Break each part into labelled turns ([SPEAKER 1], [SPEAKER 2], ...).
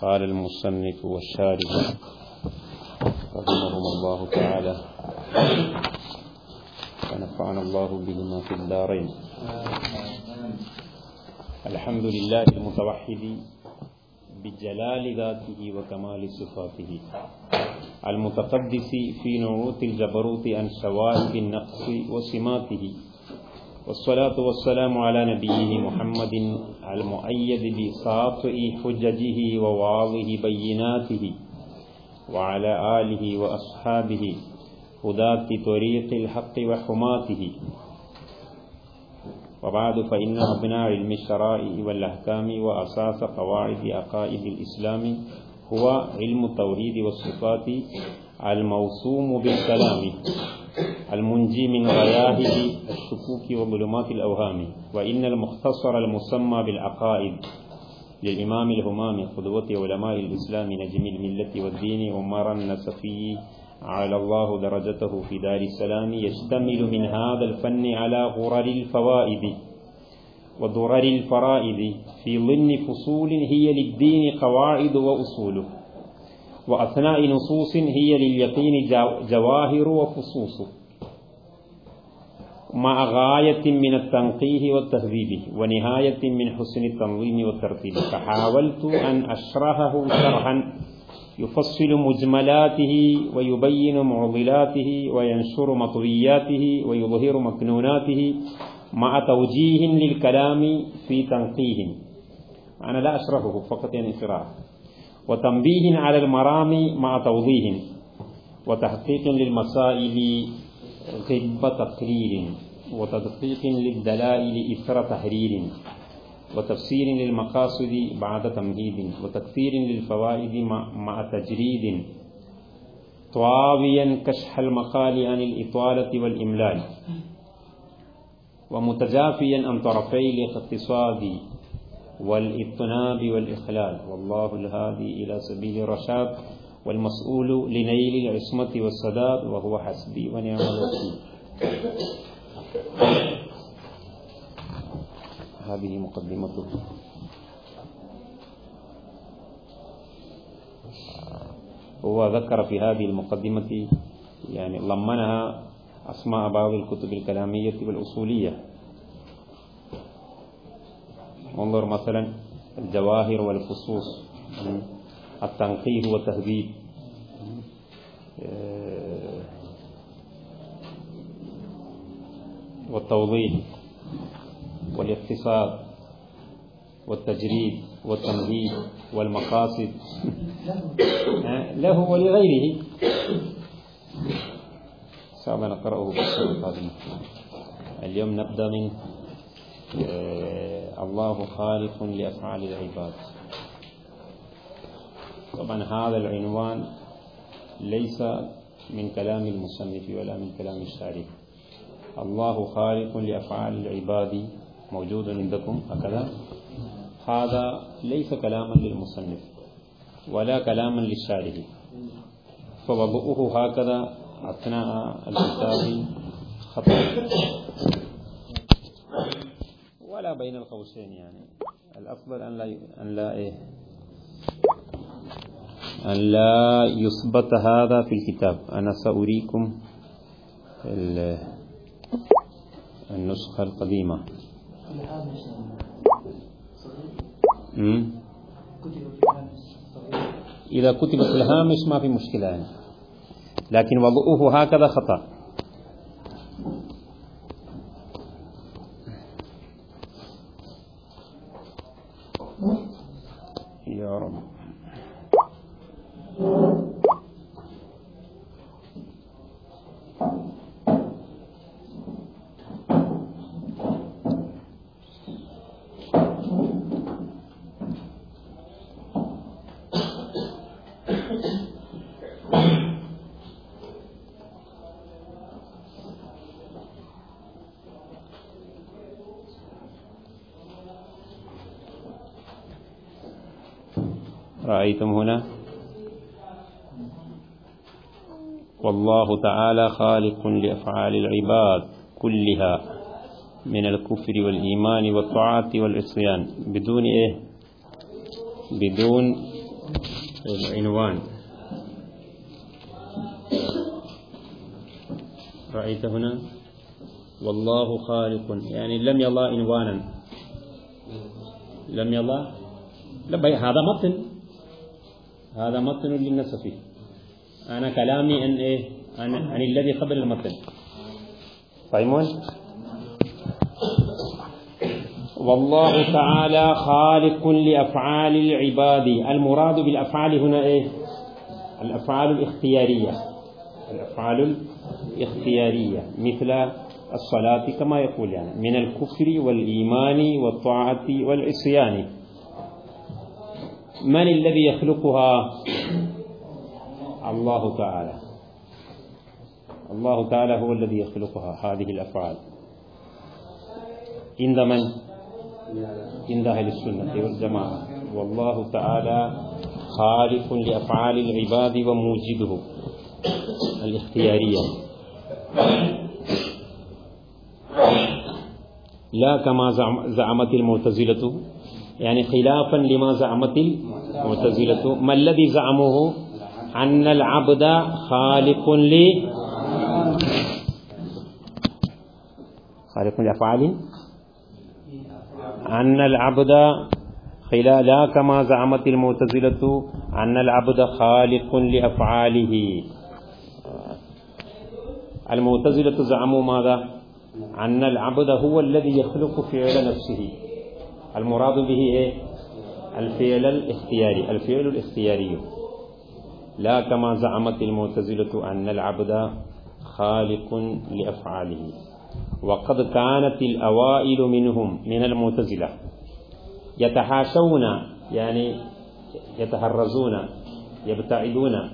[SPEAKER 1] قال المصنف والشارح رحمهم الله تعالى. ونفعنا الله بهما في الدارين. الحمد لله المتوحد بجلال ذاته وكمال صفاته. المتقدس في نعوت الجبروت عن شوائب النقص وسماته. والصلاة والسلام على نبيه محمد المؤيد بساطع حججه وواضح بيناته وعلى آله وأصحابه هداة طريق الحق وحماته. وبعد فإن أبناء علم الشرائع والأحكام وأساس قواعد عقائد الإسلام هو علم التوحيد والصفات الموسوم بالكلام المنجي من غياهب الشكوك وظلمات الأوهام وإن المختصر المسمى بالعقائد للإمام الهمام قدوة علماء الإسلام نجم الملة والدين عمر النسفي على الله درجته في دار السلام يشتمل من هذا الفن على غرر الفوائد وضرر الفرائد في ضمن فصول هي للدين قواعد وأصول وأثناء نصوص هي لليقين جواهر وفصوص مع غاية من التنقيه والتهذيب ونهاية من حسن التنظيم والترتيب. فحاولت أن أشرحه شرحا. يفصل مجملاته ويبين معضلاته وينشر مطوياته ويظهر مكنوناته مع توجيه للكلام في تنقيه أنا لا أشرحه فقط يعني شرح وتنبيه على المرام مع توضيح وتحقيق للمسائل غب تقرير وتدقيق للدلائل إثر تحرير وتفسير للمقاصد بعد تمهيد وتكثير للفوائد مع تجريد طاويا كشح المقال عن الإطالة والإملال ومتجافيا عن طرفي الاقتصاد والاطناب والإخلال. والله الهادي إلى سبيل الرشاد والمسؤول لنيل العصمة والسداد وهو حسبي ونعم الوكيل. هذه مقدمته هو ذكر في هذه المقدمة يعني ضمنها أسماء بعض الكتب الكلامية والأصولية. انظر مثلا الجواهر والفصوص التنقيه والتهذيب والتوضيح والاقتصاد والتجريد والتمهيد والمقاصد له ولغيره سوف نقرأه القادمة اليوم نبدأ من الله خالق لأفعال العباد. طبعا هذا العنوان ليس من كلام المصنف ولا من كلام الشارح الله خالق لأفعال العباد موجود عندكم هكذا؟ هذا ليس كلاما للمصنف ولا كلاما للشارح فوضعه هكذا أثناء الكتاب خطأ. بين القوسين يعني. الأفضل أن لا أن لا إيه؟ أن لا يثبت هذا في الكتاب. أنا سأريكم النسخة القديمة. إذا كتب في الهامش ما في مشكلة يعني. لكن وضعه هكذا خطأ. يا رأيتم هنا؟ والله تعالى خالق لأفعال العباد كلها من الكفر والإيمان والطاعة والعصيان. بدون إيه؟ بدون العنوان. رأيت هنا؟ والله خالق يعني لم يضع عنوانا. لم يضع لا بي هذا متن هذا متن للنسف أنا كلامي أن إيه؟ عن, عن الذي قبل المتن. فاهمون والله تعالى خالق لأفعال العباد. المراد بالأفعال هنا إيه؟ الأفعال الاختيارية. الأفعال الاختيارية. مثل الصلاة كما يقول يعني. من الكفر والإيمان والطاعة والعصيان. من الذي يخلقها؟ الله تعالى. الله تعالى هو الذي يخلقها هذه الأفعال. عند من؟ عند أهل السنة والجماعة. والله تعالى خالق لأفعال العباد وموجده الاختيارية. لا كما زعمت المعتزلة. يعني خلافا لما زعمت المعتزلة. ما الذي زعموه؟ أن العبد خالق ل خالق لأفعال. أن العبد لا كما زعمت المعتزلة أن العبد خالق لأفعاله. المعتزلة زعموا ماذا؟ أن العبد هو الذي يخلق فعل نفسه. المراد به إيه؟ الفعل الاختياري. الفعل الاختياري. لا كما زعمت المعتزلة أن العبد خالق لأفعاله. وقد كانت الأوائل منهم من المعتزلة يتحاشون يعني يتهرزون يبتعدون.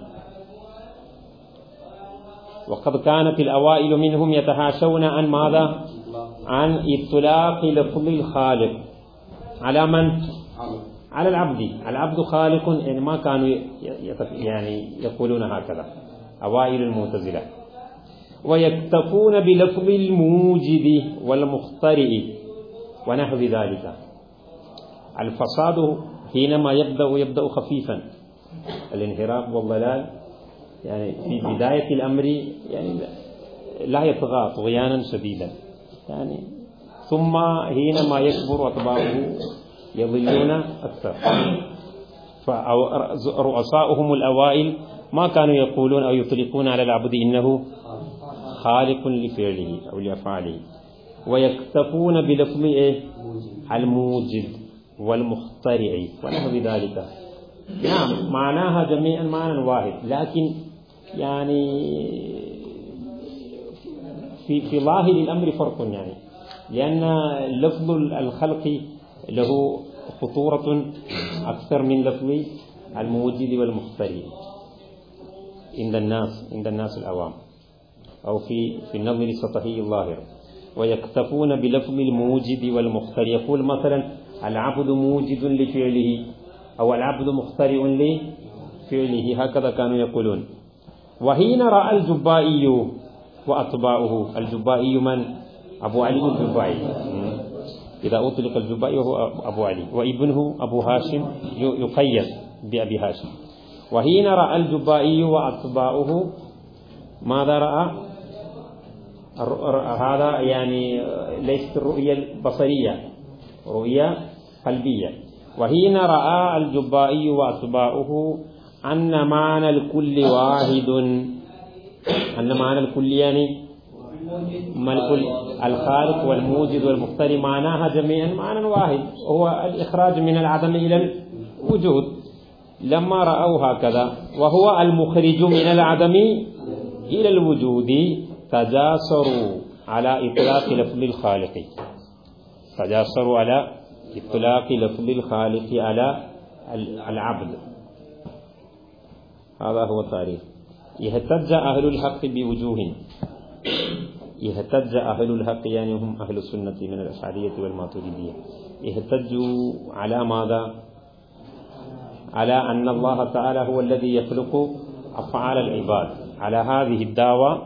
[SPEAKER 1] وقد كانت الأوائل منهم يتحاشون عن ماذا؟ عن إطلاق لفظ الخالق. على من؟ على العبد. العبد خالق يعني ما كانوا يعني يقولون هكذا. أوائل المعتزلة. ويكتفون بلفظ الموجد والمخترئ ونحو ذلك. الفساد حينما يبدأ يبدأ خفيفا. الانحراف والضلال. يعني في بداية الأمر يعني لا يطغى طغيانا شديدا. يعني ثم حينما يكبر أطباعه يضلون أكثر. فرؤساؤهم الأوائل ما كانوا يقولون أو يطلقون على العبد إنه خالق لفعله أو لأفعاله. ويكتفون بلفظ إيه؟ الموجد والمخترع. ونحو ذلك. نعم معناها جميعا معنى واحد. لكن يعني في في ظاهر الأمر فرق يعني. لأن لفظ الخلق له خطورة أكثر من لفظ الموجد والمخترع. عند الناس عند الناس العوام. أو في في النظر السطحي الظاهر. ويكتفون بلفظ الموجد والمخترع. يقول مثلا العبد موجد لفعله أو العبد مخترع لفعله. هكذا كانوا يقولون. وحين رأى الجبائي وأتباعه الجبائي من؟ أبو علي الجبائي إذا أطلق الجبائي وهو أبو علي وابنه أبو هاشم يقيد بأبي هاشم وحين رأى الجبائي وأتباعه ماذا رأى هذا يعني ليست الرؤية البصرية رؤية قلبية وحين رأى الجبائي وأتباعه أن معنى الكل واحد أن معنى الكل يعني ما الكل الخالق والموجد والمختار معناها جميعا معنى واحد هو الإخراج من العدم إلى الوجود. لما رأوا هكذا وهو المخرج من العدم إلى الوجود تجاسروا على إطلاق لفظ الخالق. تجاسروا على إطلاق لفظ الخالق على العبد. هذا هو التاريخ. يهتج أهل الحق بوجوه يهتج أهل الحق يعني هم أهل السنة من الأشعرية والماتريدية. يهتجوا على ماذا؟ على أن الله تعالى هو الذي يخلق أفعال العباد. على هذه الدعوة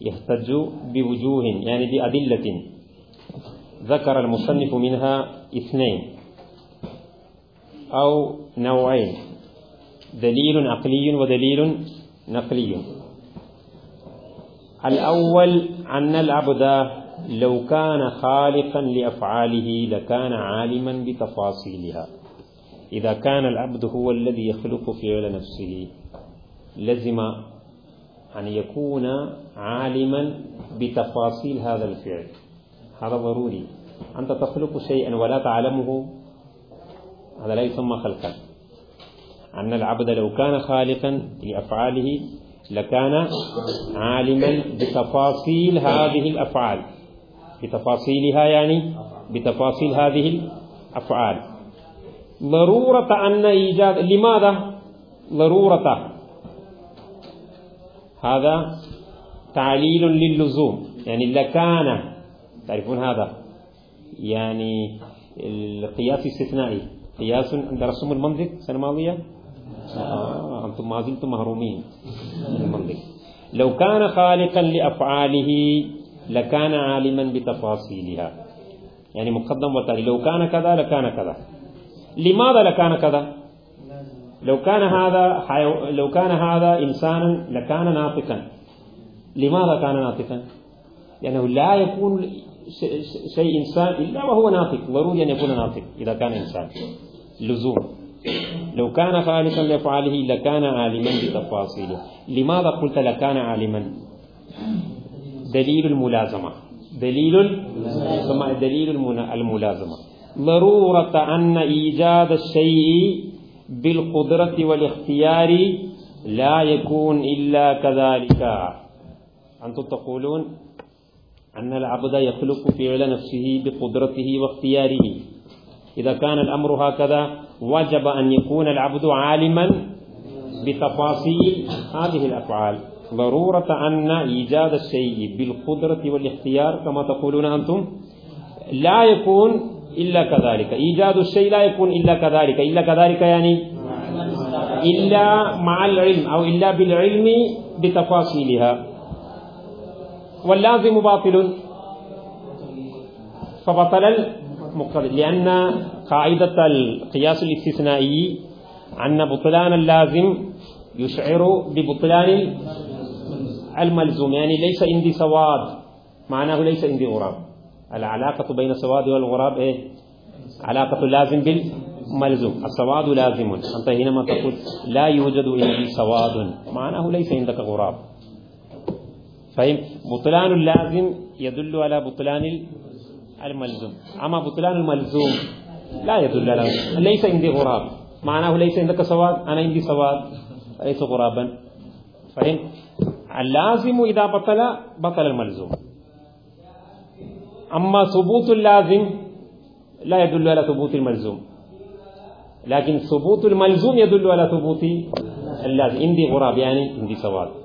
[SPEAKER 1] يهتج بوجوه يعني بأدلة ذكر المصنف منها اثنين أو نوعين دليل عقلي ودليل نقلي. الأول أن العبد لو كان خالقا لأفعاله لكان عالما بتفاصيلها. إذا كان العبد هو الذي يخلق فعل نفسه لزم أن يكون عالما بتفاصيل هذا الفعل. هذا ضروري. أنت تخلق شيئا ولا تعلمه هذا لا يسمى خلقا. أن العبد لو كان خالقا لأفعاله لكان عالما بتفاصيل هذه الأفعال. بتفاصيلها يعني بتفاصيل هذه الأفعال. ضرورة أن إيجاد لماذا؟ ضرورة. هذا تعليل للزوم. يعني لكان تعرفون هذا؟ يعني القياس الاستثنائي. قياس درستم المنطق السنة الماضية آه أنتم ما زلتم مهرومين. من لو كان خالقا لأفعاله لكان عالما بتفاصيلها. يعني مقدم وتالي لو كان كذا لكان كذا. لماذا لكان كذا؟ لو كان هذا حيو... لو كان هذا إنسانا لكان ناطقا. لماذا كان ناطقا؟ لأنه لا يكون شيء إنسان إلا وهو ناطق. ضروري أن يكون ناطق إذا كان إنسان. لزوم. لو كان خالقا لأفعاله لكان عالما بتفاصيله. لماذا قلت لكان عالما؟ دليل الملازمة. دليل ثم دليل الملازمة. ضرورة أن إيجاد الشيء بالقدرة والاختيار لا يكون إلا كذلك. أنتم تقولون أن العبد يخلق فعل نفسه بقدرته واختياره. إذا كان الأمر هكذا وجب أن يكون العبد عالما بتفاصيل هذه الأفعال. ضرورة أن إيجاد الشيء بالقدرة والاختيار كما تقولون أنتم. لا يكون إلا كذلك. إيجاد الشيء لا يكون إلا كذلك. إلا كذلك يعني إلا مع العلم أو إلا بالعلم بتفاصيلها. واللازم باطل. فبطل المقتضي لأن قاعدة القياس الاستثنائي أن بطلان اللازم يشعر ببطلان الملزوم. يعني ليس عندي سواد معناه ليس عندي غراب. العلاقة بين السواد والغراب إيه؟ علاقة لازم بالملزوم. السواد لازم. أنت حينما تقول لا يوجد عندي سواد معناه ليس عندك غراب. فهم بطلان اللازم يدل على بطلان الملزوم. أما بطلان الملزوم لا يدل على ليس عندي غراب. معناه ليس عندك سواد أنا عندي سواد ليس غرابا؟ فهم اللازم إذا بطل بطل الملزوم. أما ثبوت اللازم لا يدل على ثبوت الملزوم. لكن ثبوت الملزوم يدل على ثبوت اللازم. عندي غراب يعني عندي سواد.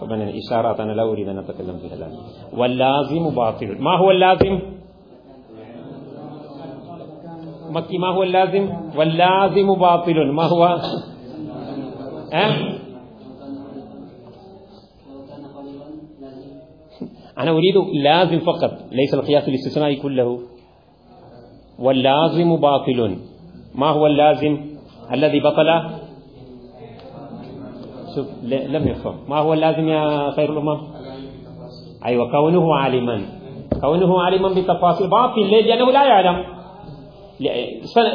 [SPEAKER 1] طبعا الإشارات أنا لا أريد أن أتكلم فيها الآن. واللازم باطل. ما هو اللازم؟ مكي ما هو اللازم؟ واللازم باطل. ما هو؟ أه؟ أنا أريد لازم فقط ليس القياس الاستثنائي كله. واللازم باطل. ما هو اللازم الذي بطل؟ شوف لم يفهم ما هو اللازم يا خير الأمم أيوة كونه عالما. كونه عالما بتفاصيل باطل. ليه؟ لأنه لا يعلم.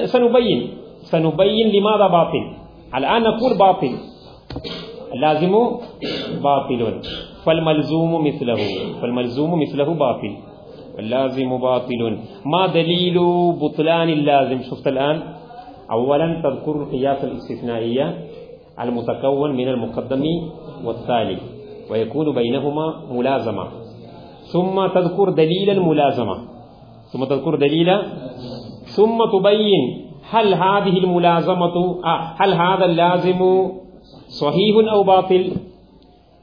[SPEAKER 1] سنبين. سنبين لماذا باطل. الآن نقول باطل. اللازم باطل. فالملزوم مثله. فالملزوم مثله باطل. واللازم باطل. ما دليل بطلان اللازم؟ شفت الآن؟ أولا تذكر القياس الاستثنائية. المتكون من المقدم والتالي ويكون بينهما ملازمة. ثم تذكر دليل الملازمة. ثم تذكر دليل. ثم تبين هل هذه الملازمة آه هل هذا اللازم صحيح أو باطل؟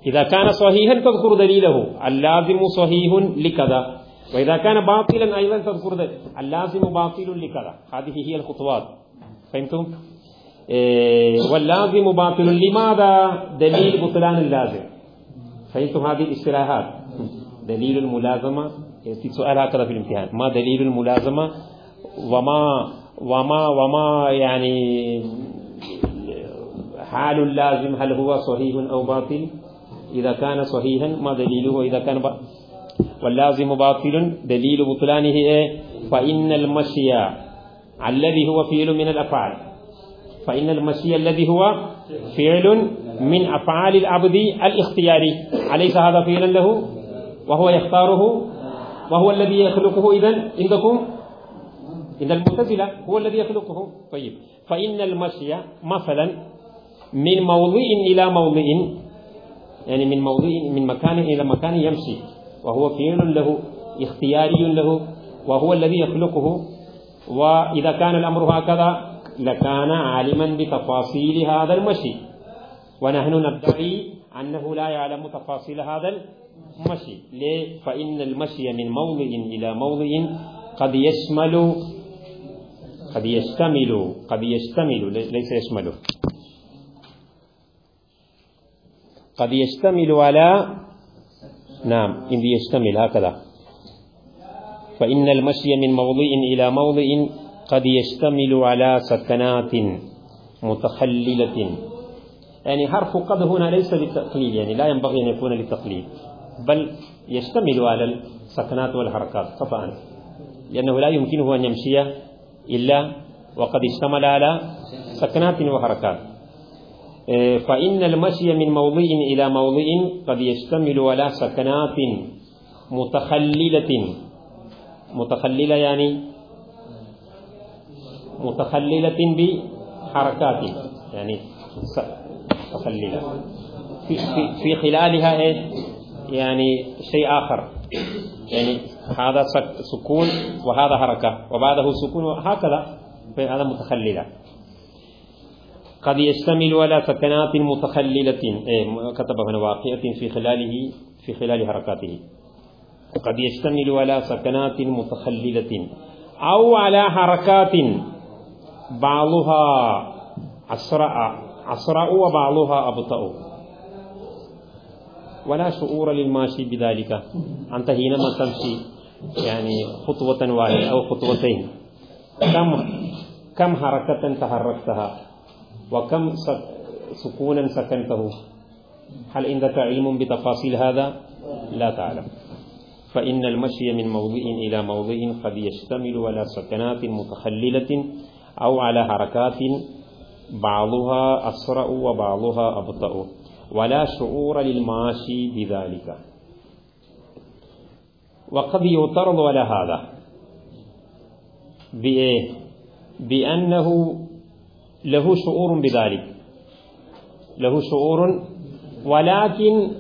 [SPEAKER 1] إذا كان صحيحا تذكر دليله. اللازم صحيح لكذا. وإذا كان باطلا أيضا تذكر. اللازم باطل لكذا. هذه هي الخطوات. فهمتم؟ إيه واللازم باطل لماذا؟ دليل بطلان اللازم. فهمتم هذه الاصطلاحات؟ دليل الملازمة. في سؤال هكذا في الامتحان. ما دليل الملازمة؟ وما وما وما يعني حال اللازم هل هو صحيح أو باطل؟ إذا كان صحيحا ما دليله؟ وإذا كان باطل واللازم باطل دليل بطلانه إيه؟ فإن المشي الذي هو فعل من الأفعال. فإن المشي الذي هو فعل من أفعال العبد الاختياري. أليس هذا فعلا له؟ وهو يختاره؟ وهو الذي يخلقه إذا عندكم؟ إذا المعتزلة هو الذي يخلقه. طيب. فإن المشي مثلا من موضع إلى موضع يعني من موضع من مكان إلى مكان يمشي وهو فعل له اختياري له وهو الذي يخلقه وإذا كان الأمر هكذا لكان عالما بتفاصيل هذا المشي. ونحن ندعي أنه لا يعلم تفاصيل هذا المشي. ليه؟ فإن المشي من موضع إلى موضع قد يشمل قد يشتمل قد يشتمل ليس يشمل. قد يشتمل على نعم إن يشتمل هكذا. فإن المشي من موضع إلى موضع قد يشتمل على سكنات متخللة. يعني حرف قد هنا ليس للتقليل يعني لا ينبغي أن يكون للتقليل بل يشتمل على السكنات والحركات قطعا لأنه لا يمكنه أن يمشي إلا وقد اشتمل على سكنات وحركات. فإن المشي من موضع إلى موضع قد يشتمل على سكنات متخللة. متخللة يعني متخللة بحركات يعني متخللة. في, في, في خلالها إيه؟ يعني شيء آخر. يعني هذا سكون وهذا حركة. وبعده سكون هكذا هذا متخللة. قد يشتمل على سكنات متخللة إيه كتب هنا واقعة في خلاله في خلال حركاته. قد يشتمل على سكنات متخللة أو على حركات بعضها أسرع أسرع وبعضها أبطأ ولا شعور للماشي بذلك أنت حينما تمشي يعني خطوة واحدة أو خطوتين كم كم حركة تحركتها وكم سكونا سكنته هل عندك علم بتفاصيل هذا لا تعلم فإن المشي من موضع إلى موضع قد يشتمل على سكنات متخللة أو على حركات بعضها أسرع وبعضها أبطأ. ولا شعور للماشي بذلك. وقد يعترض على هذا بإيه؟ بأنه له شعور بذلك. له شعور ولكن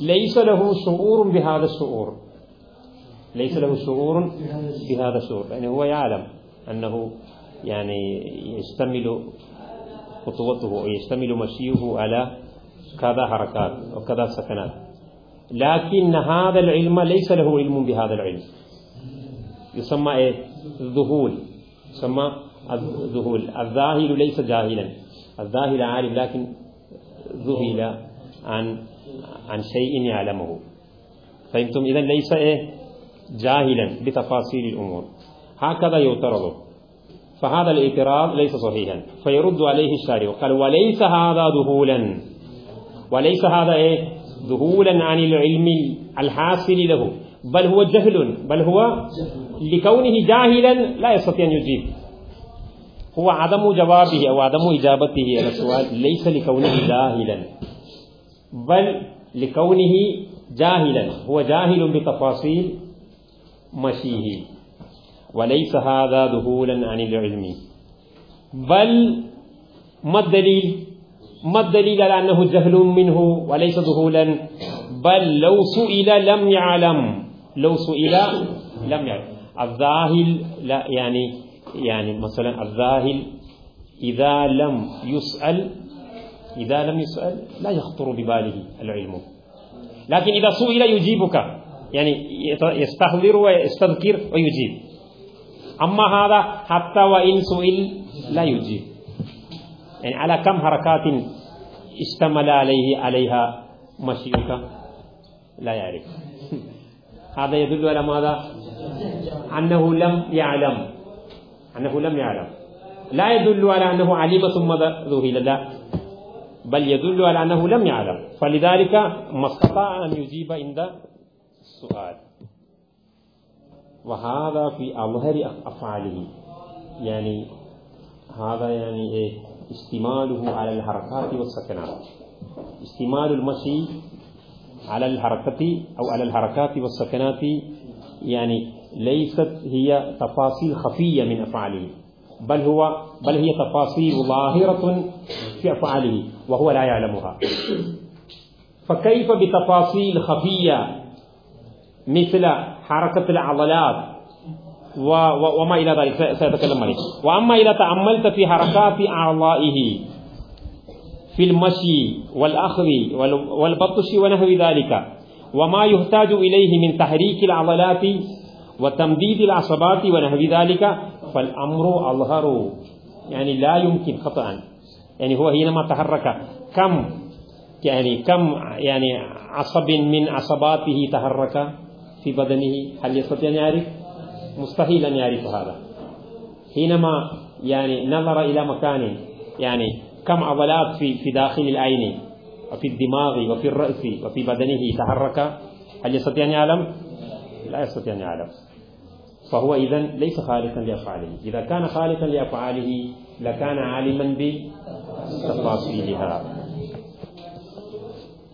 [SPEAKER 1] ليس له شعور بهذا الشعور. ليس له شعور بهذا الشعور. يعني هو يعلم أنه يعني يشتمل خطوته ويشتمل مشيه على كذا حركات وكذا سكنات. لكن هذا العلم ليس له علم بهذا العلم. يسمى إيه؟ ذهول يسمى الذهول. الذاهل ليس جاهلا. الذاهل عالم لكن ذهل عن عن شيء يعلمه. فهمتم؟ اذا ليس إيه؟ جاهلا بتفاصيل الأمور. هكذا يعترض. فهذا الاعتراض ليس صحيحا. فيرد عليه الشارع. قال وليس هذا ذهولا. وليس هذا إيه؟ ذهولا عن العلم الحاصل له. بل هو جهل. بل هو لكونه جاهلا لا يستطيع أن يجيب. هو عدم جوابه أو عدم إجابته على السؤال ليس لكونه جاهلا. بل لكونه جاهلا. هو جاهل بتفاصيل مشيه. وليس هذا ذهولا عن العلم. بل ما الدليل؟ ما الدليل على أنه جهل منه وليس ذهولا؟ بل لو سئل لم يعلم. لو سئل لم يعلم. الظاهل لا يعني يعني مثلا الظاهل إذا لم يسأل إذا لم يسأل لا يخطر بباله العلم. لكن إذا سئل يجيبك. يعني يستحضر ويستذكر ويجيب. أما هذا حتى وإن سئل لا يجيب. يعني على كم حركات اشتمل عليه عليها مشيك لا يعرف. هذا يدل على ماذا؟ أنه لم يعلم. أنه لم يعلم. لا يدل على أنه علم ثم ذهل لا. بل يدل على أنه لم يعلم. فلذلك ما استطاع أن يجيب عند السؤال. وهذا في أظهر أفعاله. يعني هذا يعني إيه؟ استماله على الحركات والسكنات. استمال المشي على الحركة أو على الحركات والسكنات يعني ليست هي تفاصيل خفية من أفعاله بل هو بل هي تفاصيل ظاهرة في أفعاله وهو لا يعلمها. فكيف بتفاصيل خفية مثل حركة العضلات وما إلى ذلك. سيتكلم عليه. وأما إذا تأملت في حركات أعضائه في المشي والأخذ والبطش ونحو ذلك وما يحتاج إليه من تحريك العضلات وتمديد العصبات ونحو ذلك فالأمر أظهر. يعني لا يمكن خطأ. يعني هو حينما تحرك كم يعني كم يعني عصب من عصباته تحرك؟ في بدنه هل يستطيع أن يعرف؟ مستحيل أن يعرف هذا. حينما يعني نظر إلى مكان يعني كم عضلات في في داخل العين وفي الدماغ وفي الرأس وفي بدنه تحرك هل يستطيع أن يعلم؟ لا يستطيع أن يعلم. فهو إذا ليس خالقا لأفعاله. إذا كان خالقا لأفعاله لكان عالما بتفاصيلها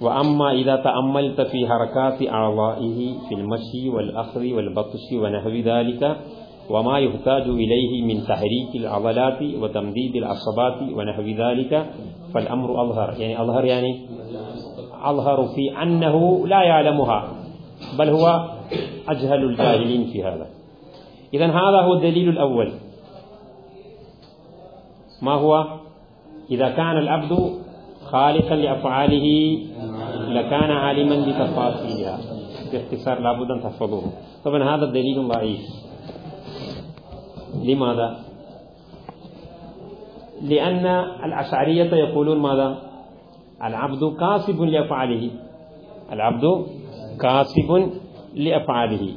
[SPEAKER 1] وأما إذا تأملت في حركات أعضائه في المشي والأخذ والبطش ونحو ذلك وما يحتاج إليه من تحريك العضلات وتمديد العصبات ونحو ذلك فالأمر أظهر. يعني أظهر يعني أظهر في أنه لا يعلمها بل هو أجهل الجاهلين في هذا. إذا هذا هو الدليل الأول. ما هو؟ إذا كان العبد خالقا لأفعاله لكان عالما بتفاصيلها. باختصار لابد أن تحفظوه. طبعا هذا الدليل ضعيف. لماذا؟ لأن الأشعرية يقولون ماذا؟ العبد كاسب لأفعاله. العبد كاسب لأفعاله.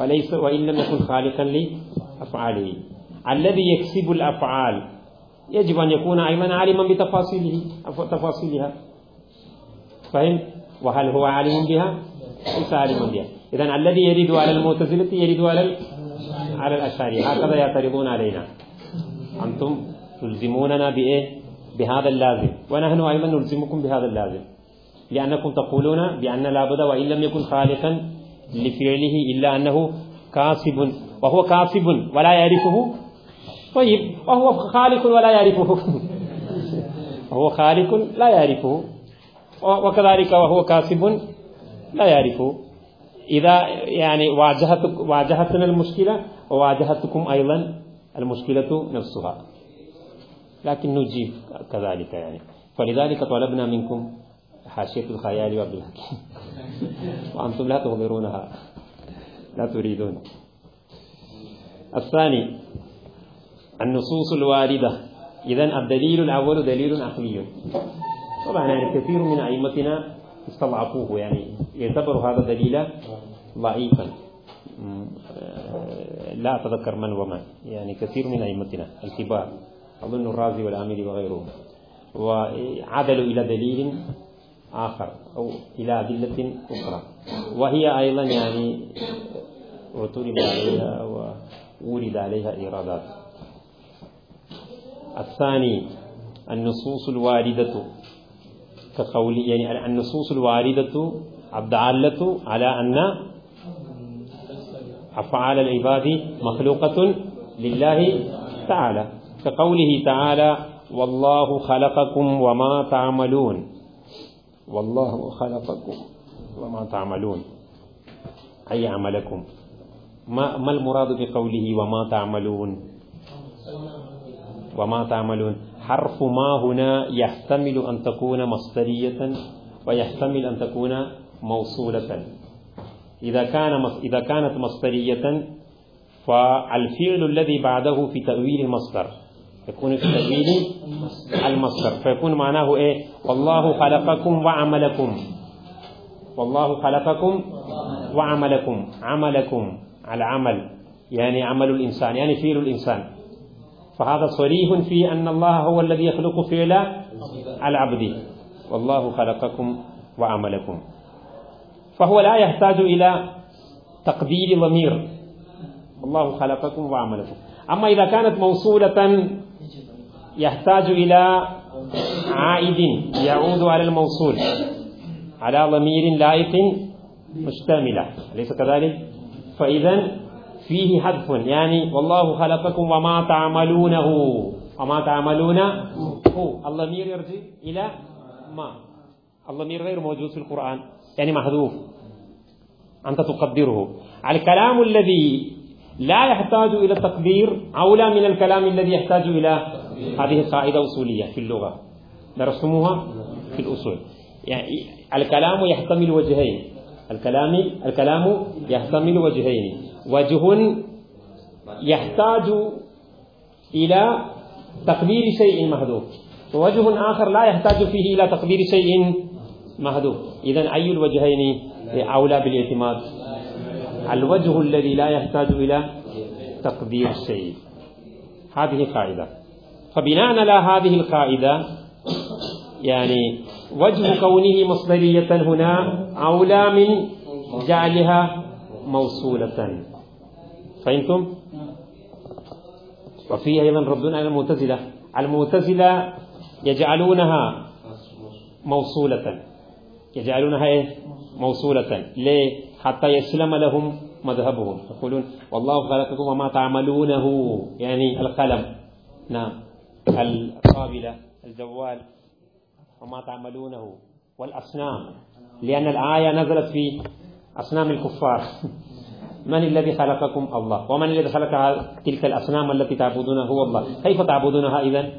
[SPEAKER 1] وليس وإن لم يكن خالقا لأفعاله. الذي يكسب الأفعال يجب أن يكون أيضا عالما بتفاصيله تفاصيلها. فهم وهل هو عالم بها؟ ليس عالما بها. إذا الذي يريد على المعتزلة يريد على على الأشعري. هكذا يعترضون علينا. أنتم تلزموننا بإيه؟ بهذا اللازم. ونحن أيضا نلزمكم بهذا اللازم. لأنكم تقولون بأن لابد وإن لم يكن خالقا لفعله إلا أنه كاسب وهو كاسب ولا يعرفه طيب وهو خالق ولا يعرفه. وهو خالق لا يعرفه. وكذلك وهو كاسب لا يعرفه. إذا يعني واجهتك واجهتنا المشكلة وواجهتكم أيضا المشكلة نفسها. لكن نجيب كذلك يعني. فلذلك طلبنا منكم حاشية الخيال وعبد الحكيم وأنتم لا تغبرونها. لا تريدون. الثاني النصوص الواردة. إذا الدليل الأول دليل عقلي. طبعا يعني كثير من أئمتنا استضعفوه يعني يعتبر هذا دليلا ضعيفا. لا أتذكر من ومن. يعني كثير من أئمتنا الكبار أظن الرازي والعاملي وغيرهم. وعدلوا إلى دليل آخر أو إلى أدلة أخرى. وهي أيضا يعني اعترض عليها وورد عليها إيرادات. الثاني النصوص الواردة كقول يعني النصوص الواردة الدالة على أن أفعال العباد مخلوقة لله تعالى. كقوله تعالى والله خلقكم وما تعملون. والله خلقكم وما تعملون. أي عملكم؟ ما, ما المراد بقوله وما تعملون وما تعملون. حرف ما هنا يحتمل أن تكون مصدرية ويحتمل أن تكون موصولة. إذا كان إذا كانت مصدرية فالفعل الذي بعده في تأويل المصدر. يكون في تأويل المصدر. فيكون معناه إيه؟ والله خلقكم وعملكم. والله خلقكم وعملكم. عملكم. العمل يعني عمل الإنسان. يعني فعل الإنسان. فهذا صريح في أن الله هو الذي يخلق فعل العبد. والله خلقكم وعملكم. فهو لا يحتاج إلى تقدير ضمير. الله خلقكم وعملكم. أما إذا كانت موصولة يحتاج إلى عائد يعود على الموصول على ضمير لائق مشتملة. أليس كذلك؟ فإذا فيه حذف. يعني والله خلقكم وما تعملونه. وما تعملون. هو. الضمير يرجع إلى ما؟ الضمير غير موجود في القرآن. يعني محذوف. أنت تقدره. الكلام الذي لا يحتاج إلى التقدير أولى من الكلام الذي يحتاج إلى هذه قاعدة أصولية في اللغة. درستموها؟ في الأصول. يعني الكلام يحتمل وجهين. الكلام الكلام يحتمل وجهين. وجه يحتاج إلى تقدير شيء محذوف ووجه آخر لا يحتاج فيه إلى تقدير شيء محذوف إذا أي الوجهين أولى بالاعتماد؟ الوجه الذي لا يحتاج إلى تقدير الشيء هذه قاعدة. فبناء على هذه القاعدة يعني وجه كونه مصدرية هنا أولى من جعلها موصولة. فهمتم؟ وفيه أيضا ردون على المعتزلة. المعتزلة يجعلونها موصولة. يجعلونها إيه؟ موصولة. ليه؟ حتى يسلم لهم مذهبهم. يقولون والله خلقكم وما تعملونه. يعني القلم. نعم. القابلة الجوال. وما تعملونه. والأصنام. لأن الآية نزلت في أصنام الكفار. من الذي خلقكم الله؟ ومن الذي خلق تلك الأصنام التي تعبدونها هو الله. كيف تعبدونها إذن؟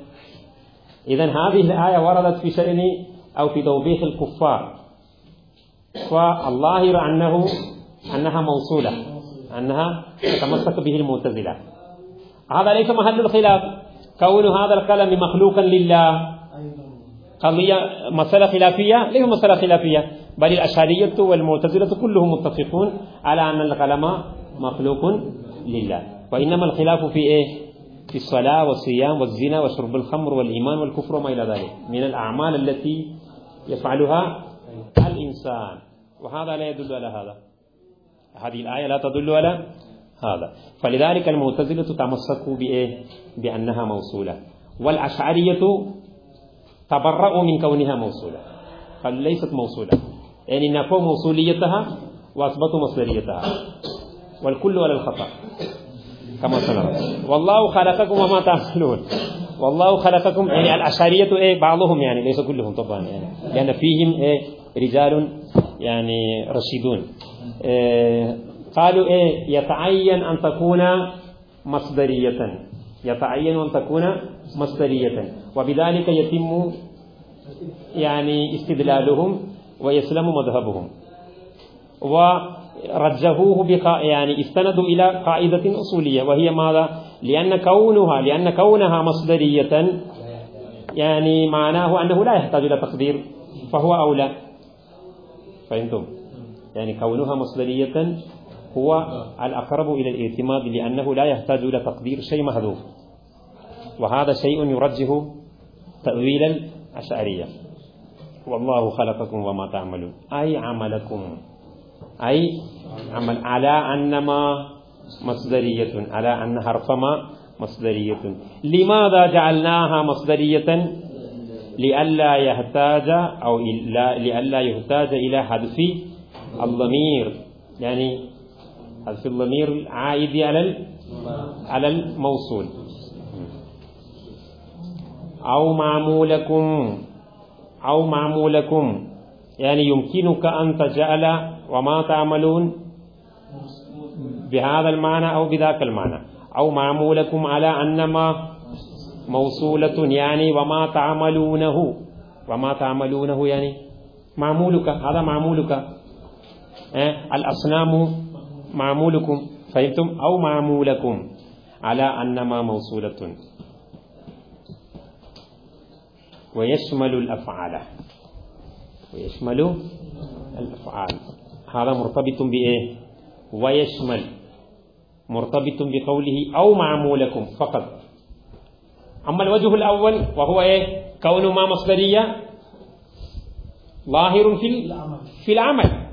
[SPEAKER 1] إذن هذه الآية وردت في شأن أو في توبيخ الكفار. فالظاهر أنه أنها موصولة. أنها تتمسك به المعتزلة. هذا ليس محل الخلاف. كون هذا القلم مخلوقا لله. قضية مسألة خلافية؟ ليس مسألة خلافية. بل الأشعرية والمعتزلة كلهم متفقون على أن القلم مخلوق لله. وإنما الخلاف في إيه؟ في الصلاة والصيام والزنا وشرب الخمر والإيمان والكفر وما إلى ذلك. من الأعمال التي يفعلها الإنسان. وهذا لا يدل على هذا. هذه الآية لا تدل على هذا. فلذلك المعتزلة تمسكوا بإيه؟ بأنها موصولة. والأشعرية تبرأوا من كونها موصولة. قالوا ليست موصولة. يعني نفوا موصوليتها وأثبتوا مصدريتها. والكل على الخطأ. كما سنرى والله خلقكم وما تعملون. والله خلقكم يعني الأشعرية إيه بعضهم يعني ليس كلهم طبعا يعني. لأن فيهم إيه رجال يعني رشيدون. إيه قالوا إيه يتعين أن تكون مصدرية. يتعين أن تكون مصدرية. وبذلك يتم يعني استدلالهم ويسلم مذهبهم. ورجهوه بقا يعني استندوا إلى قاعدة أصولية. وهي ماذا؟ لأن كونها لأن كونها مصدرية يعني معناه أنه لا يحتاج إلى تقدير فهو أولى. فهمتم؟ يعني كونها مصدرية هو الأقرب إلى الاعتماد لأنه لا يحتاج إلى تقدير شيء محذوف وهذا شيء يرجح تأويل الأشعرية. والله خلقكم وما تعملون. أي عملكم. أي عمل. على أنما مصدرية. على أن حرف ما مصدرية. لماذا جعلناها مصدرية؟ لئلا يحتاج أو لئلا يحتاج إلى حذف الضمير. يعني حذف الضمير العائد على على الموصول. أو معمولكم. أو معمولكم. يعني يمكنك أن تجعل وما تعملون بهذا المعنى أو بذاك المعنى. أو معمولكم على أنما موصولة يعني وما تعملونه. وما تعملونه يعني معمولك. هذا معمولك. آه الأصنام معمولكم. فهمتم؟ أو معمولكم على أنما موصولة. ويشمل الأفعال. ويشمل الأفعال. هذا مرتبط بإيه؟ ويشمل. مرتبط بقوله أو معمولكم فقط. أما الوجه الأول وهو إيه؟ كون ما مصدرية. ظاهر في في العمل.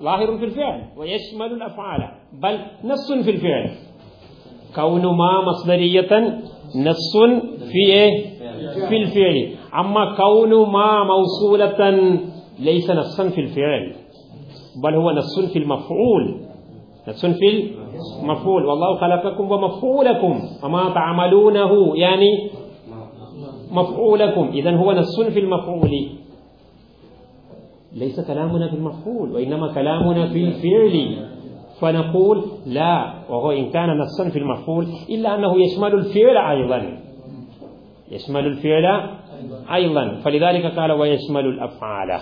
[SPEAKER 1] ظاهر في الفعل. ويشمل الأفعال. بل نص في الفعل. كون ما مصدرية نص في إيه؟ في الفعل. أما كون ما موصولة ليس نصا في الفعل بل هو نص في المفعول. نص في المفعول. والله خلقكم ومفعولكم وما تعملونه يعني مفعولكم. إذا هو نص في المفعول. ليس كلامنا في المفعول وإنما كلامنا في الفعل. فنقول لا وهو إن كان نصا في المفعول إلا أنه يشمل الفعل أيضا. يشمل الفعل أيضا. فلذلك قال ويشمل الأفعال.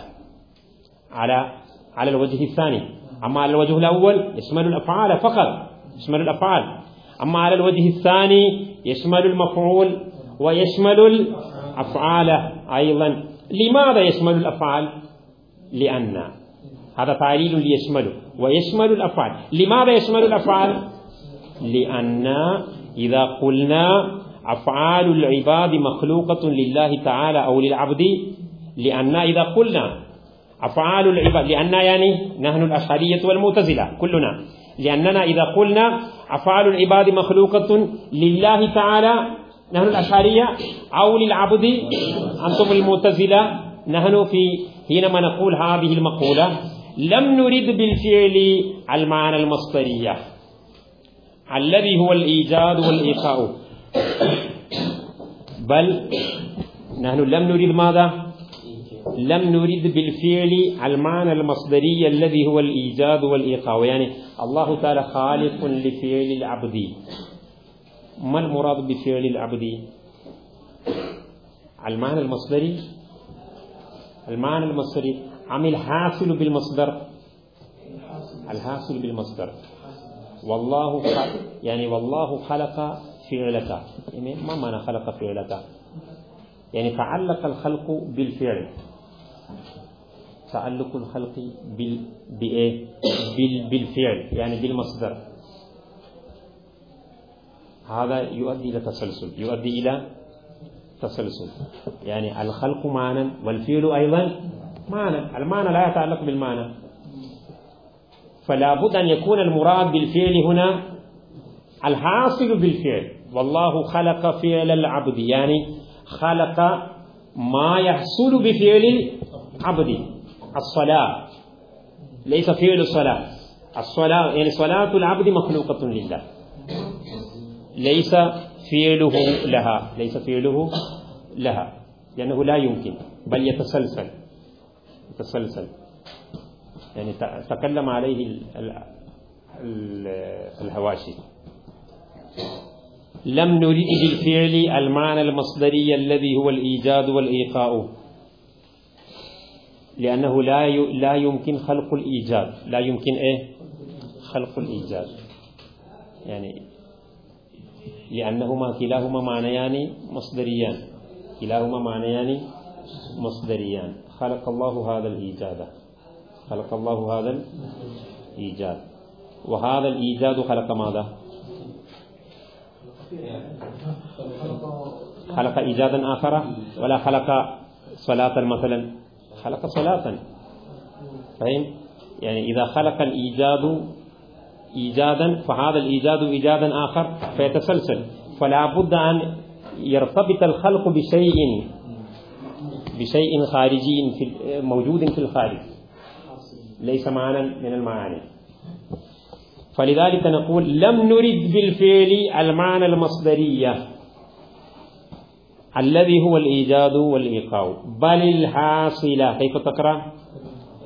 [SPEAKER 1] على على الوجه الثاني. أما على الوجه الأول يشمل الأفعال فقط يشمل الأفعال. أما على الوجه الثاني يشمل المفعول ويشمل الأفعال أيضا. لماذا يشمل الأفعال؟ لأن هذا تعليل ليشمله ويشمل الأفعال. لماذا يشمل الأفعال؟ لأن إذا قلنا أفعال العباد مخلوقة لله تعالى أو للعبد؟ لأن إذا قلنا أفعال العباد لأن يعني نحن الأشعرية والمعتزلة كلنا. لأننا إذا قلنا أفعال العباد مخلوقة لله تعالى نحن الأشعرية أو للعبد؟ أنتم المعتزلة نحن في حينما نقول هذه المقولة لم نرد بالفعل المعنى المصدرية الذي هو الإيجاد والإيقاع بل نحن لم نريد ماذا؟ لم نريد بالفعل المعنى المصدري الذي هو الإيجاد والإيقاع. يعني الله تعالى خالق لفعل العبد. ما المراد بفعل العبد؟ المعنى المصدري؟ المعنى المصدري عم الحاصل بالمصدر. الحاصل بالمصدر. والله يعني والله خلق فعلك يعني ما معنى خلق فعلك يعني تعلق الخلق بالفعل. تعلق الخلق بال بإيه؟ بال بالفعل يعني بالمصدر. هذا يؤدي إلى تسلسل. يؤدي إلى تسلسل. يعني الخلق معنى والفعل أيضا معنى. المعنى لا يتعلق بالمعنى. فلا بد أن يكون المراد بالفعل هنا الحاصل بالفعل. والله خلق فعل العبد يعني خلق ما يحصل بفعل العبد. الصلاة ليس فعل الصلاة. الصلاة يعني صلاة العبد مخلوقة لله. ليس فعله لها ليس فعله لها لأنه لا يمكن بل يتسلسل. يتسلسل. يعني تكلم عليه الهواشي. لم نريد بالفعل المعنى المصدري الذي هو الإيجاد والإيقاء لأنه لا لا يمكن خلق الإيجاد. لا يمكن إيه؟ خلق الإيجاد. يعني لأنهما كلاهما معنيان مصدريان. كلاهما معنيان مصدريان. خلق الله هذا الإيجاد. خلق الله هذا الإيجاد. وهذا الإيجاد خلق ماذا؟ خلق إيجادا آخر؟ ولا خلق صلاة مثلا؟ خلق صلاة. فهم يعني إذا خلق الإيجاد إيجادا فهذا الإيجاد إيجادا آخر فيتسلسل. فلا بد أن يرتبط الخلق بشيء بشيء خارجي في موجود في الخارج. ليس معنى من المعاني. فلذلك نقول لم نرد بالفعل المعنى المصدرية الذي هو الإيجاد والإيقاع. بل الحاصلة. كيف تقرأ؟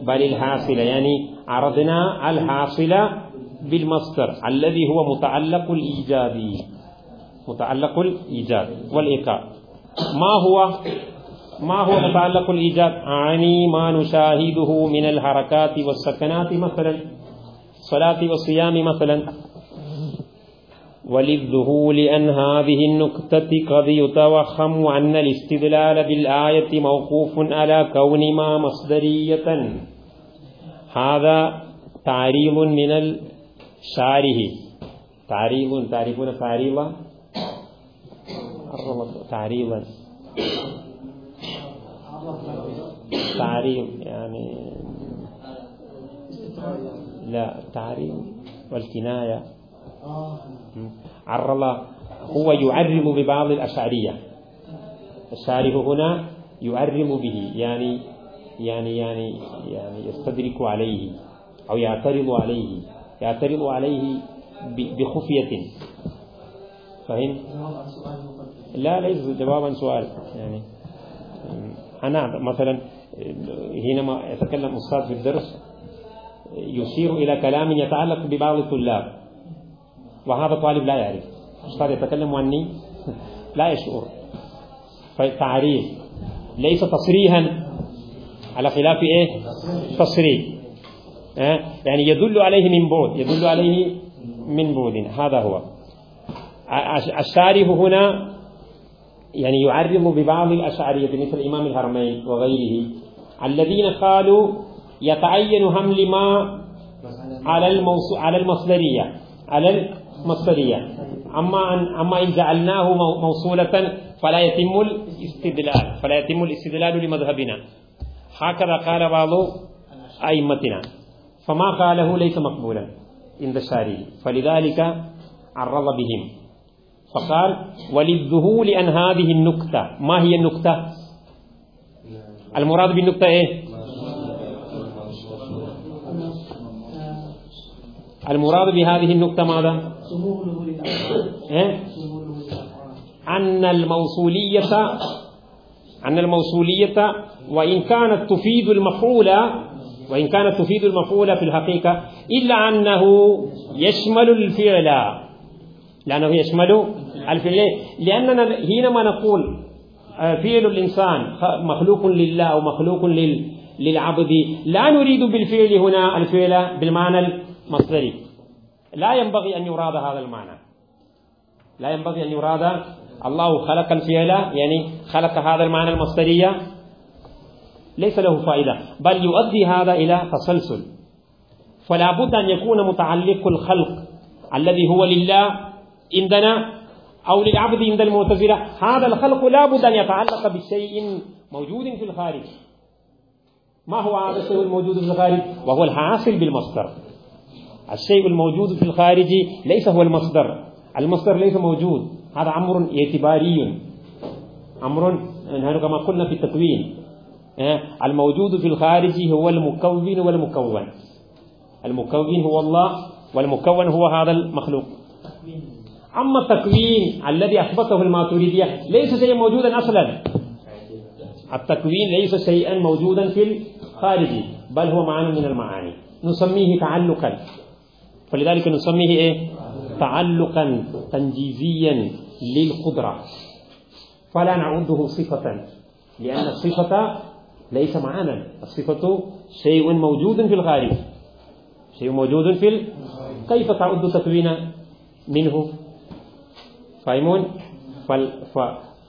[SPEAKER 1] بل الحاصلة. يعني عرضنا الحاصلة بالمصدر الذي هو متعلق الإيجاد. متعلق الإيجاد والإيقاع. ما هو؟ ما هو متعلق الإيجاد؟ أعني ما نشاهده من الحركات والسكنات مثلا. صلاة والصيام مثلا. وللذهول أن هذه النكتة قد يتوخم أن الاستدلال بالآية موقوف على كون ما مصدرية. هذا تعريض من الشاره تعريض تعرفون تعريضا تعريضا. تعريض يعني. لا تعريض والكناية. عرض هو يعرض ببعض الأشعرية. الشارح هنا يعرض به يعني يعني يعني يعني يستدرك عليه أو يعترض عليه يعترض عليه بخفية. فهم؟ لا ليس جوابا سؤال يعني. أنا مثلا حينما يتكلم أستاذ في الدرس يشير إلى كلام يتعلق ببعض الطلاب. وهذا الطالب لا يعرف أستاذ يتكلم عني لا يشعر فتعريف ليس تصريحا على خلاف إيه تصريح يعني يدل عليه من بعد يدل عليه من بعد هذا هو الشارح هنا يعني يعرض ببعض الأشعرية مثل الإمام الهرمين وغيره الذين قالوا يتعين حمل ما على الموصو على المصدرية على المصدرية. أما أن أما إن جعلناه موصولة فلا يتم الاستدلال فلا يتم الاستدلال لمذهبنا. هكذا قال بعض أئمتنا. فما قاله ليس مقبولا عند الشارع فلذلك عرض بهم. فقال وللذهول عن هذه النكتة. ما هي النكتة؟ المراد بالنكتة إيه؟ المراد بهذه النكتة ماذا؟ إيه؟ أن الموصولية أن الموصولية وإن كانت تفيد المفعول وإن كانت تفيد المفعول في الحقيقة إلا أنه يشمل الفعل. لأنه يشمل الفعل. لأننا حينما نقول آه، فعل الإنسان مخلوق لله أو مخلوق للعبد لا نريد بالفعل هنا الفعل بالمعنى المصدري لا ينبغي أن يراد هذا المعنى. لا ينبغي أن يراد الله خلق الفعل يعني خلق هذا المعنى المصدرية ليس له فائدة. بل يؤدي هذا إلى تسلسل. فلا بد أن يكون متعلق الخلق الذي هو لله عندنا أو للعبد عند المعتزلة. هذا الخلق لا بد أن يتعلق بشيء موجود في الخارج. ما هو هذا الشيء الموجود في الخارج؟ وهو الحاصل بالمصدر. الشيء الموجود في الخارج ليس هو المصدر. المصدر ليس موجود. هذا أمر اعتباري. أمر نحن كما قلنا في التكوين؟ الموجود في الخارج هو المكون والمكون. المكون هو الله والمكون هو هذا المخلوق. أما التكوين الذي أثبته الماتريدية ليس شيئا موجودا أصلا. التكوين ليس شيئا موجودا في الخارج بل هو معنى من المعاني. نسميه تعلقا. فلذلك نسميه إيه؟ تعلقا تنجيزيا للقدرة. فلا نعده صفة لأن الصفة ليس معانا. الصفة شيء موجود في الخارج شيء موجود في ال... كيف تعد تكوين منه؟ فاهمون؟ فال... ف...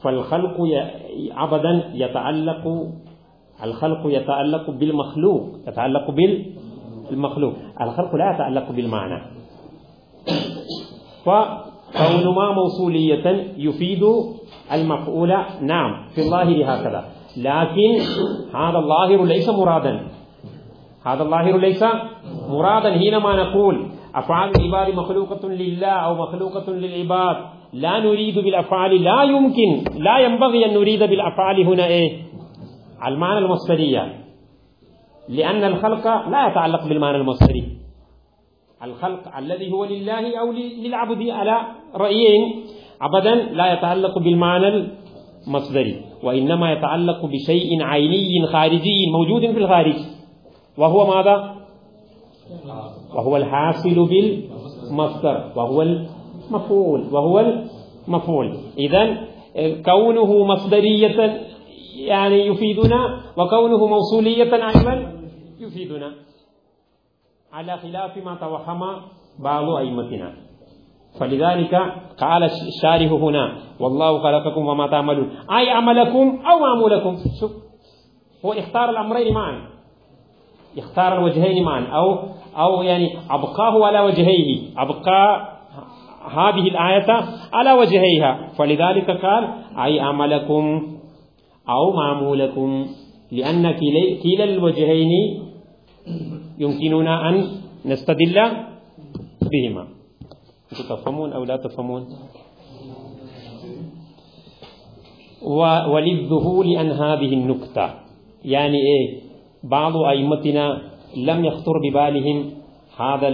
[SPEAKER 1] فالخلق ي... عبدا يتعلق الخلق يتعلق بالمخلوق يتعلق بالمخلوق الخلق لا يتعلق بالمعنى. فكون ما موصولية يفيد المفعول. نعم في الظاهر هكذا. لكن هذا الظاهر ليس مرادا. هذا الظاهر ليس مرادا. حينما نقول أفعال العباد مخلوقة لله أو مخلوقة للعباد لا نريد بالأفعال. لا يمكن لا ينبغي أن نريد بالأفعال هنا إيه؟ المعنى المصدرية. لأن الخلق لا يتعلق بالمعنى المصدري الخلق الذي هو لله أو للعبد على رأيين أبدا لا يتعلق بالمعنى المصدري وإنما يتعلق بشيء عيني خارجي موجود في الخارج. وهو ماذا؟ وهو الحاصل بالمصدر وهو المفعول وهو المفعول. إذا كونه مصدرية يعني يفيدنا وكونه موصولية أيضا يفيدنا. على خلاف ما توهم بعض أئمتنا. فلذلك قال الشارح هنا والله خلقكم وما تعملون. أي عملكم أو معمولكم. شوف هو اختار الأمرين معا. اختار الوجهين معا. أو أو يعني أبقاه على وجهيه. أبقى هذه الآية على وجهيها. فلذلك قال أي عملكم أو معمولكم لأن كلا الوجهين يمكننا أن نستدل بهما. تفهمون أو لا تفهمون؟ وللذهول عن هذه النكتة. يعني إيه؟ بعض أئمتنا لم يخطر ببالهم هذا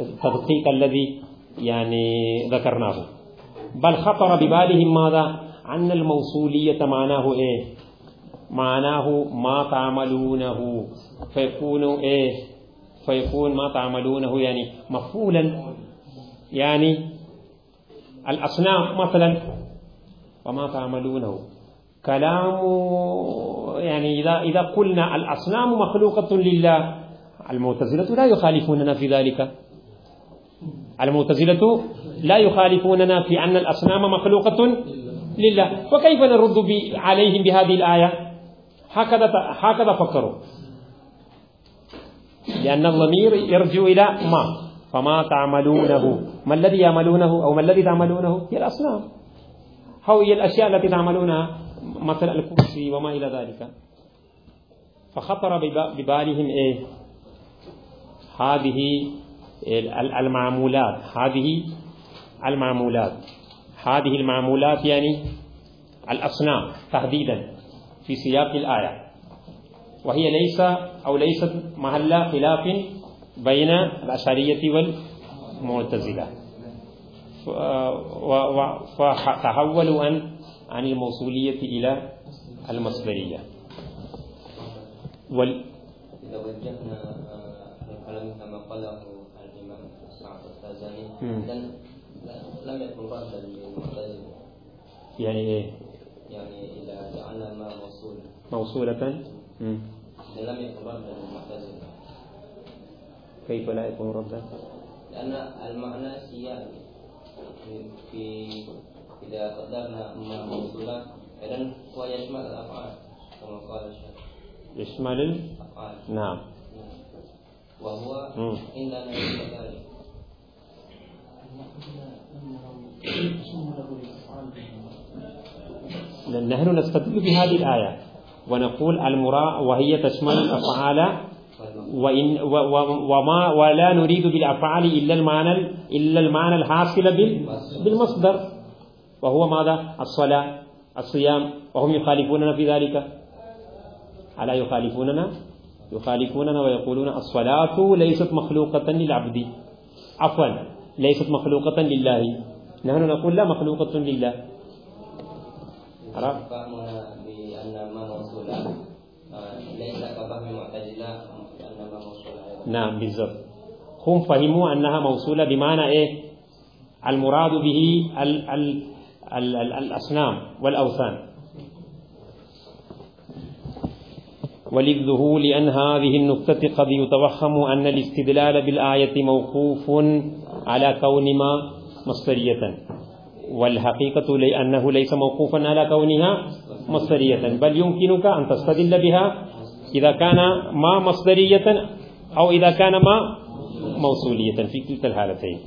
[SPEAKER 1] التدقيق الذي يعني ذكرناه. بل خطر ببالهم ماذا؟ أن الموصولية معناه إيه؟ معناه ما تعملونه. فيكون إيه؟ فيكون ما تعملونه يعني مفعولا. يعني الأصنام مثلا وما تعملونه. كلام يعني إذا إذا قلنا الأصنام مخلوقة لله المعتزلة لا يخالفوننا في ذلك. المعتزلة لا يخالفوننا في أن الأصنام مخلوقة لله. فكيف نرد عليهم بهذه الآية؟ هكذا هكذا فكروا. لأن الضمير يرجع إلى ما؟ فما تعملونه. ما الذي يعملونه أو ما الذي تعملونه؟ هي الأصنام. أو هي الأشياء التي تعملونها مثل الكرسي وما إلى ذلك. فخطر ببالهم إيه؟ هذه المعمولات. هذه المعمولات. هذه المعمولات يعني الأصنام تحديدا في سياق الآية. وهي ليس أو ليست محل خلاف بين الأشعرية والمعتزلة. فتحولوا عن عن الموصولية إلى المصدرية.
[SPEAKER 2] وال إذا وجهنا الكلام كما قاله الإمام الفازاني لم يكن ردا للمعتزلة
[SPEAKER 1] يعني إيه؟
[SPEAKER 2] يعني إذا جعلنا ما موصول
[SPEAKER 1] موصولة؟
[SPEAKER 2] لم يكن ردا للمعتزلة
[SPEAKER 1] كيف لا يكون ردا؟
[SPEAKER 2] لأن المعنى سياق في إذا قدرنا ما موصولة إذن هو يشمل الأفعال كما قال الشيخ.
[SPEAKER 1] يشمل الأفعال نعم.
[SPEAKER 2] وهو عندنا كذلك
[SPEAKER 1] نحن نستدل بهذه الآية ونقول المراء وهي تشمل الأفعال وإن وما ولا نريد بالأفعال إلا المعنى إلا المعنى الحاصل بالمصدر. وهو ماذا؟ الصلاة الصيام. وهم يخالفوننا في ذلك. ألا يخالفوننا؟ يخالفوننا ويقولون الصلاة ليست مخلوقة للعبد. عفوا. ليست مخلوقة لله. نحن نقول لا مخلوقة لله.
[SPEAKER 2] عرفت؟ بأن ما موصولة ليس كفهم معتزلة بأن ما موصولة
[SPEAKER 1] نعم بالضبط. هم فهموا أنها موصولة بمعنى إيه؟ المراد به ال ال ال ال الأصنام والأوثان. وللذهول عن هذه النكتة قد يتوهم أن الاستدلال بالآية موقوف على كون ما مصدرية. والحقيقة لأنه ليس موقوفا على كونها مصدرية. بل يمكنك أن تستدل بها إذا كان ما مصدرية أو إذا كان ما موصولية في كلتا الحالتين.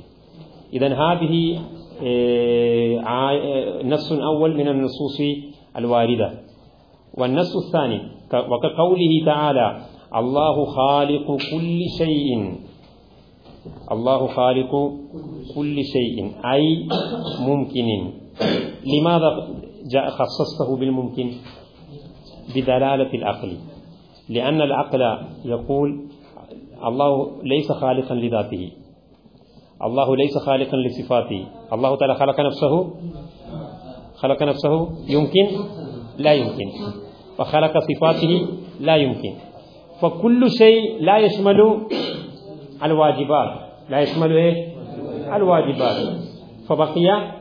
[SPEAKER 1] إذا هذه آه، نص أول من النصوص الواردة. والنص الثاني وكقوله تعالى الله خالق كل شيء. الله خالق كل شيء. أي ممكن. لماذا جاء خصصته بالممكن؟ بدلالة العقل. لأن العقل يقول الله ليس خالقا لذاته. الله ليس خالقا لصفاته. الله تعالى خلق نفسه. خلق نفسه. يمكن؟ لا يمكن. وخلق صفاته لا يمكن. فكل شيء لا يشمل الواجبات. لا يشمل إيه؟ الواجبات. فبقي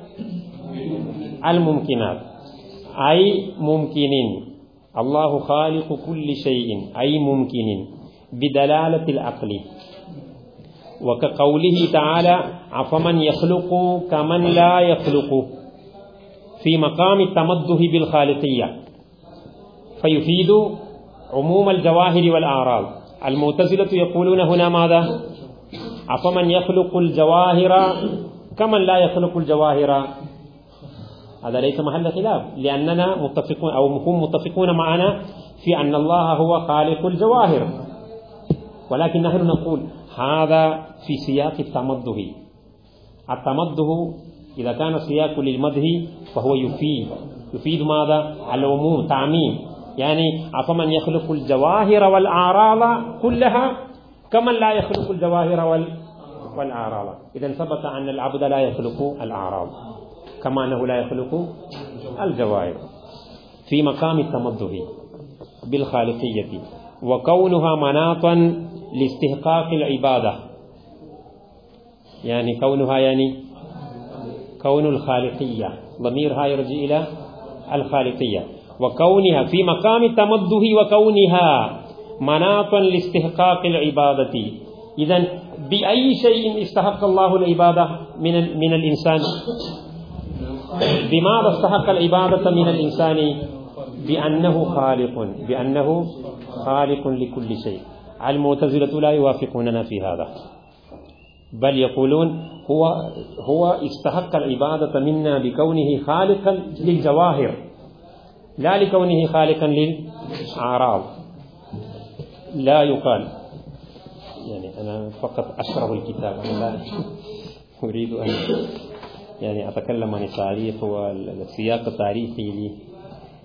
[SPEAKER 1] الممكنات. أي ممكن الله خالق كل شيء. أي ممكن بدلالة العقل. وكقوله تعالى أفمن يخلق كمن لا يخلق. في مقام التمده بالخالقية. فيفيد عموم الجواهر والأعراض. المعتزلة يقولون هنا ماذا؟ أفمن يخلق الجواهر؟ كمن لا يخلق الجواهر؟ هذا ليس محل خلاف لأننا متفقون أو هم متفقون معنا في أن الله هو خالق الجواهر. ولكن نحن نقول هذا في سياق التمده. التمده إذا كان سياق للمده فهو يفيد. يفيد ماذا؟ العموم تعميم. يعني أفمن يخلق الجواهر والأعراض كلها كمن لا يخلق الجواهر وال والأعراض. إذا ثبت أن العبد لا يخلق الأعراض كما أنه لا يخلق الجواهر. في مقام التمده بالخالقية وكونها مناطا لاستحقاق العبادة. يعني كونها يعني كون الخالقية ضميرها يرجع إلى الخالقية. وكونها في مقام التمده وكونها مناطا لاستحقاق العبادة. إذا بأي شيء استحق الله العبادة من من الإنسان؟ بماذا استحق العبادة من الإنسان؟ بأنه خالق بأنه خالق لكل شيء. المعتزلة لا يوافقوننا في هذا. بل يقولون هو هو استحق العبادة منا بكونه خالقا للجواهر. لا لكونه خالقا للأعراض. لا يقال. يعني أنا فقط أشرح الكتاب. أنا لا أريد أن يعني أتكلم عن التاريخ والسياق التاريخي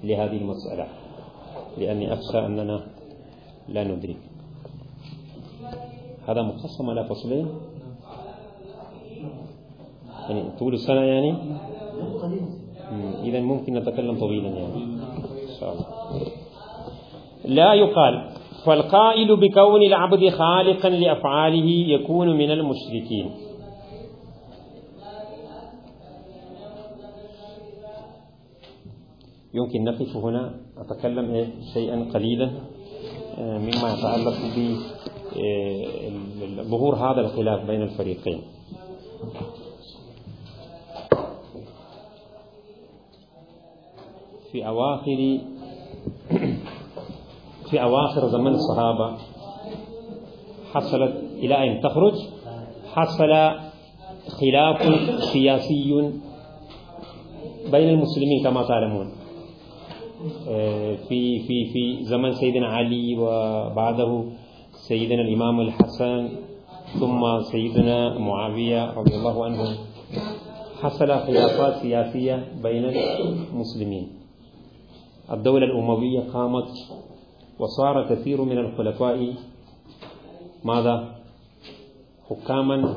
[SPEAKER 1] لهذه المسألة لأني أخشى أننا لا ندرك هذا مقسم على فصلين. يعني طول السنة يعني؟ إذا ممكن نتكلم طويلا يعني. شاء الله. لا يقال فالقائل بكون العبد خالقا لأفعاله يكون من المشركين. يمكن نقف هنا أتكلم شيئا قليلا مما يتعلق بظهور هذا الخلاف بين الفريقين. في أواخر في أواخر زمن الصحابة. حصلت إلى أن تخرج؟ حصل خلاف سياسي بين المسلمين كما تعلمون. في في في زمن سيدنا علي وبعده سيدنا الإمام الحسن ثم سيدنا معاوية رضي الله عنه حصل خلافات سياسية بين المسلمين. الدولة الأموية قامت وصار كثير من الخلفاء ماذا؟ حكاما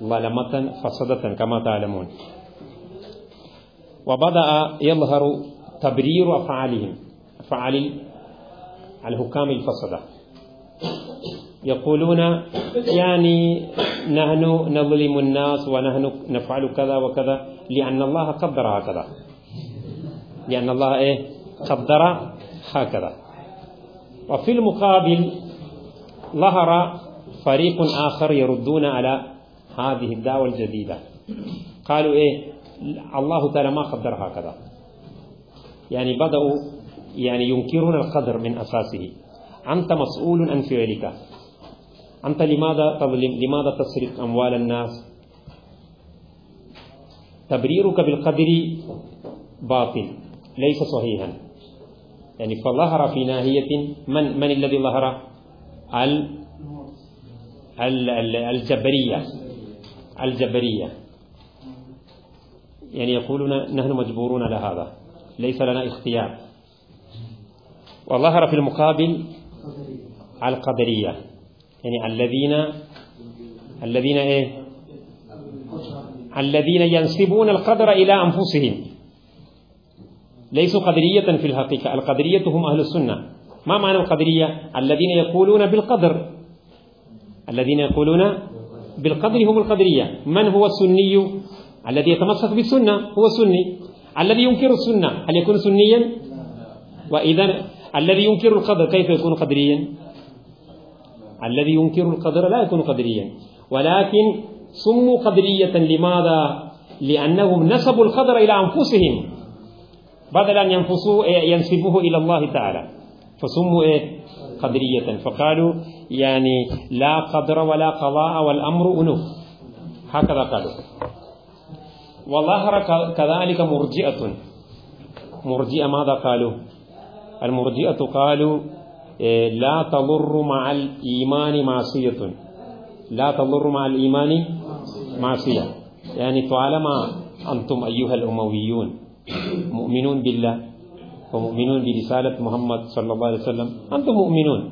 [SPEAKER 1] ظلمة فسدة كما تعلمون. وبدأ يظهر تبرير أفعالهم أفعال الحكام الفسدة. يقولون يعني نحن نظلم الناس ونحن نفعل كذا وكذا لأن الله قدر هكذا. لأن الله إيه؟ قدر هكذا. وفي المقابل ظهر فريق آخر يردون على هذه الدعوة الجديدة. قالوا إيه؟ الله تعالى ما قدر هكذا. يعني بدأوا يعني ينكرون القدر من أساسه. أنت مسؤول عن فعلك. أنت لماذا تظلم لماذا تسرق أموال الناس؟ تبريرك بالقدر باطل ليس صحيحا. يعني فظهر في ناهية من من الذي ظهر؟ ال الجبرية. الجبرية. يعني يقولون نحن مجبورون على هذا. ليس لنا اختيار. وظهر في المقابل القدرية. يعني الذين الذين إيه؟ الذين ينسبون القدر إلى أنفسهم. ليسوا قدرية في الحقيقة. القدرية هم أهل السنة. ما معنى القدرية؟ الذين يقولون بالقدر. الذين يقولون بالقدر هم القدرية. من هو السني؟ الذي يتمسك بالسنة هو سني الذي ينكر السنة هل يكون سنيا؟ وإذا الذي ينكر القدر كيف يكون قدريا؟ الذي ينكر القدر لا يكون قدريا. ولكن سموا قدرية لماذا؟ لأنهم نسبوا القدر إلى أنفسهم. بدل أن ينفسوه ينسبوه إلى الله تعالى فسموا إيه قدرية فقالوا يعني لا قدر ولا قضاء والأمر أنوف هكذا قالوا وظهر كذلك مرجئة مرجئة ماذا قالوا المرجئة قالوا لا تضر مع الإيمان معصية لا تضر مع الإيمان معصية يعني طالما أنتم أيها الأمويون مؤمنون بالله ومؤمنون برسالة محمد صلى الله عليه وسلم. أنتم مؤمنون.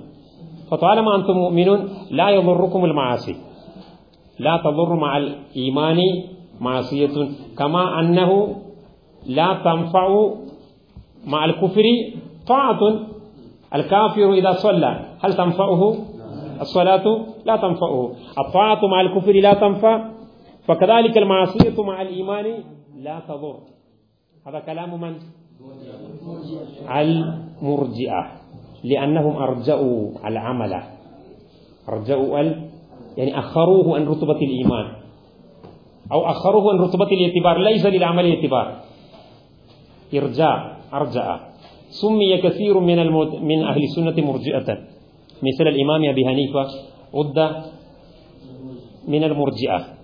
[SPEAKER 1] فطالما أنتم مؤمنون لا يضركم المعاصي. لا تضر مع الإيمان معصية. كما أنه لا تنفع مع الكفر طاعة. الكافر إذا صلى هل تنفعه؟ الصلاة لا تنفعه. الطاعة مع الكفر لا تنفع. فكذلك المعصية مع الإيمان لا تضر. هذا كلام من؟ المرجئة. لأنهم أرجأوا العمل. أرجأوا ال يعني أخروه عن رتبة الإيمان. أو أخروه عن رتبة الاعتبار. ليس للعمل اعتبار إرجاء. أرجأ. سمي كثير من المد... من أهل السنة مرجئة. مثل الإمام أبي حنيفة. عد من المرجئة.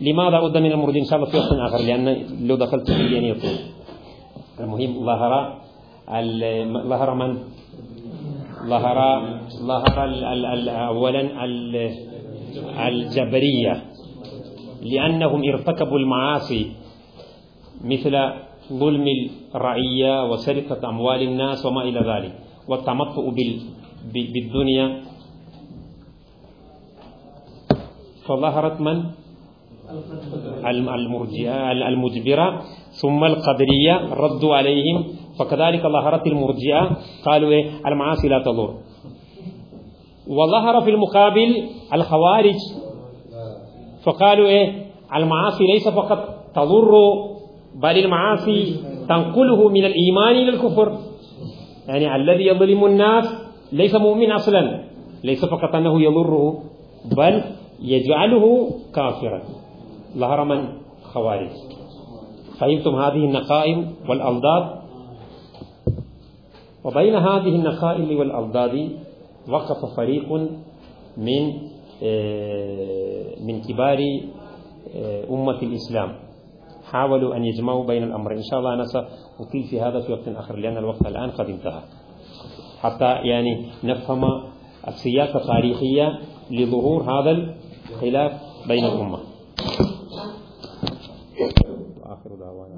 [SPEAKER 1] لماذا عد من المرجئة إن شاء الله في وقت آخر لأن لو دخلت في يعني يطول المهم ظهر ظهر من؟ ظهر ظهر أولا الجبرية. لأنهم ارتكبوا المعاصي مثل ظلم الرعية وسرقة أموال الناس وما إلى ذلك. والتمطؤ بالدنيا. فظهرت من؟ المرجئة المجبرة ثم القدرية ردوا عليهم فكذلك ظهرت المرجئة قالوا إيه؟ المعاصي لا تضر. وظهر في المقابل الخوارج فقالوا إيه؟ المعاصي ليس فقط تضر بل المعاصي تنقله من الإيمان إلى الكفر. يعني الذي يظلم الناس ليس مؤمن أصلا ليس فقط أنه يضره بل يجعله كافرا. ظهر من خوارج. فهمتم هذه النقائم والألضاد وبين هذه النقائل والأضداد وقف فريق من آه، من كبار آه، أمة الإسلام. حاولوا أن يجمعوا بين الأمرين إن شاء الله أنا سأطيل في هذا في وقت آخر لأن الوقت الآن قد انتهى. حتى يعني نفهم السياسة التاريخية لظهور هذا الخلاف بين الأمة. وآخر دعوانا